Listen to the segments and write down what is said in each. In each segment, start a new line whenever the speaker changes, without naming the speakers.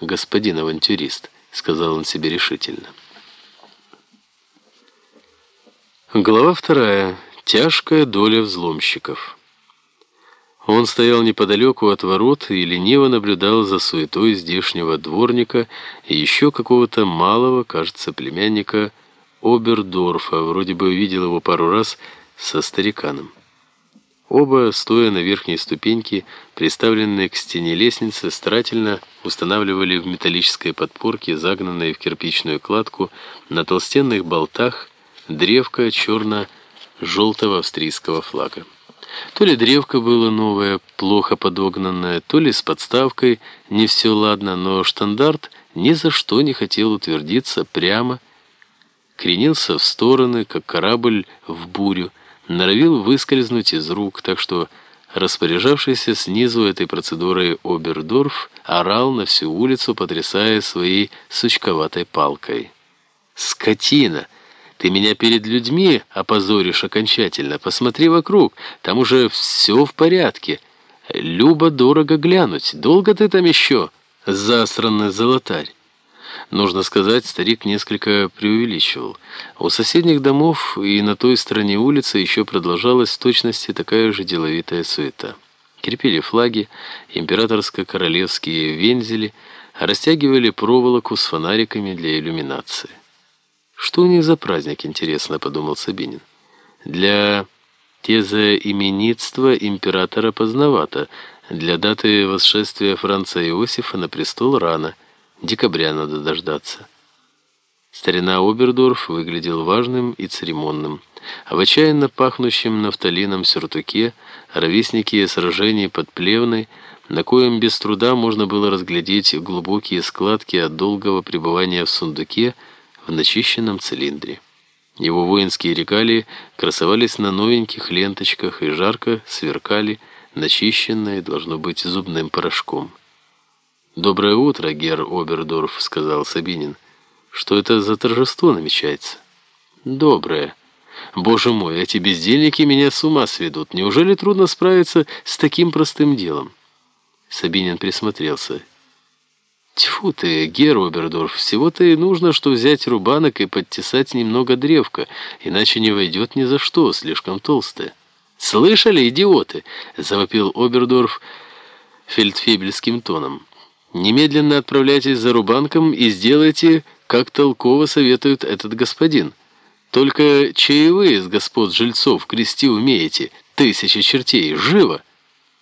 господин авантюрист», — сказал он себе решительно. Глава вторая. Тяжкая доля взломщиков. Он стоял неподалеку от ворот и лениво наблюдал за суетой здешнего дворника и еще какого-то малого, кажется, племянника Обердорфа. Вроде бы видел его пару раз со стариканом. Оба, стоя на верхней ступеньке, приставленные к стене лестницы, старательно устанавливали в металлической подпорке, загнанной в кирпичную кладку, на толстенных болтах, древко черно-желтого австрийского флага. То ли древко было новое, плохо подогнанное, то ли с подставкой не все ладно, но штандарт ни за что не хотел утвердиться прямо, кренился в стороны, как корабль в бурю, норовил выскользнуть из рук, так что распоряжавшийся снизу этой процедурой Обердорф орал на всю улицу, потрясая своей сучковатой палкой. «Скотина! Ты меня перед людьми опозоришь окончательно. Посмотри вокруг, там уже все в порядке. Любо дорого глянуть. Долго ты там еще, засранный золотарь?» Нужно сказать, старик несколько преувеличивал. У соседних домов и на той стороне улицы еще продолжалась в точности такая же деловитая суета. Крепили флаги, императорско-королевские вензели, растягивали проволоку с фонариками для иллюминации. «Что у них за праздник, интересно?» — подумал Сабинин. «Для тезоименитства императора поздновато, для даты восшествия Франца Иосифа на престол рано». Декабря надо дождаться. Старина Обердорф выглядел важным и церемонным. А в отчаянно пахнущем нафталином сюртуке ровесники сражений под Плевной, на коем без труда можно было разглядеть глубокие складки от долгого пребывания в сундуке в начищенном цилиндре. Его воинские регалии красовались на новеньких ленточках и жарко сверкали, начищенные, должно быть, зубным порошком. «Доброе утро, гер Обердорф», — сказал Сабинин. «Что это за торжество намечается?» «Доброе. Боже мой, эти бездельники меня с ума сведут. Неужели трудно справиться с таким простым делом?» Сабинин присмотрелся. «Тьфу ты, гер Обердорф, всего-то и нужно, что взять рубанок и подтесать немного древка, иначе не войдет ни за что, слишком толстое». «Слышали, идиоты?» — завопил Обердорф фельдфебельским тоном. Немедленно отправляйтесь за Рубанком и сделайте, как толково советует этот господин. Только чаевые с господ жильцов крести умеете, тысячи чертей, живо!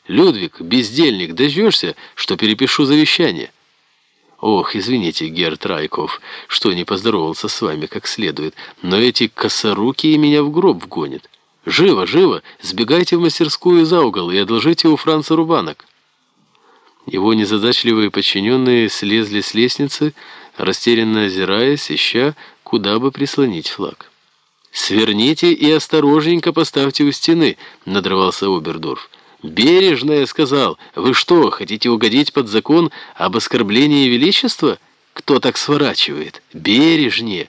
Людвиг, бездельник, дождешься, что перепишу завещание? Ох, извините, Герд Райков, что не поздоровался с вами как следует, но эти косоруки меня в гроб вгонят. Живо, живо, сбегайте в мастерскую за угол и одолжите у Франца Рубанок. Его незадачливые подчиненные слезли с лестницы, растерянно озираясь, ища, куда бы прислонить флаг. «Сверните и осторожненько поставьте у стены», — надрывался Обердорф. «Бережно, я сказал. Вы что, хотите угодить под закон об оскорблении величества? Кто так сворачивает? Бережнее.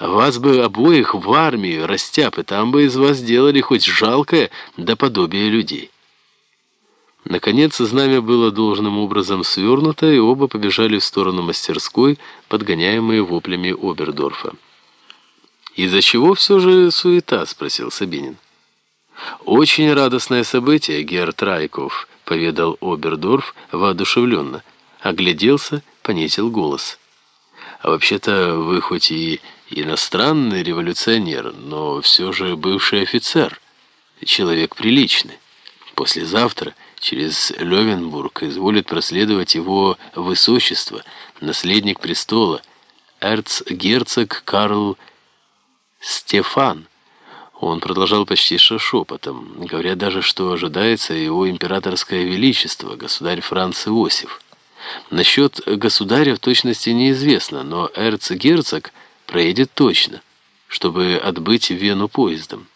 Вас бы обоих в армию, растяпы, там бы из вас сделали хоть жалкое до подобия людей». Наконец, знамя было должным образом свернуто, и оба побежали в сторону мастерской, подгоняемые воплями Обердорфа. «Из-за чего все же суета?» — спросил Сабинин. «Очень радостное событие, Герр Райков», — поведал Обердорф воодушевленно. Огляделся, понизил голос. «А вообще-то вы хоть и иностранный революционер, но все же бывший офицер, человек приличный. Послезавтра...» через Левенбург изволит проследовать его высочество, наследник престола, эрцгерцог Карл Стефан. Он продолжал почти шепотом, говоря даже, что ожидается его императорское величество, государь Франц Иосиф. Насчет государя в точности неизвестно, но эрцгерцог проедет точно, чтобы отбыть в Вену поездом.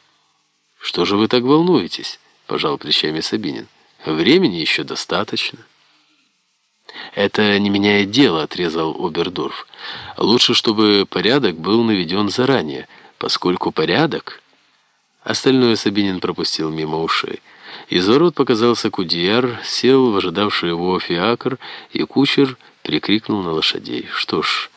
«Что же вы так волнуетесь?» – пожал плечами Сабинин. Времени еще достаточно. «Это не меняет дело», — отрезал Обердорф. «Лучше, чтобы порядок был наведен заранее, поскольку порядок...» Остальное Сабинин пропустил мимо ушей. Из ворот показался Кудияр, сел в ожидавший его фиакр, и кучер прикрикнул на лошадей. Что ж...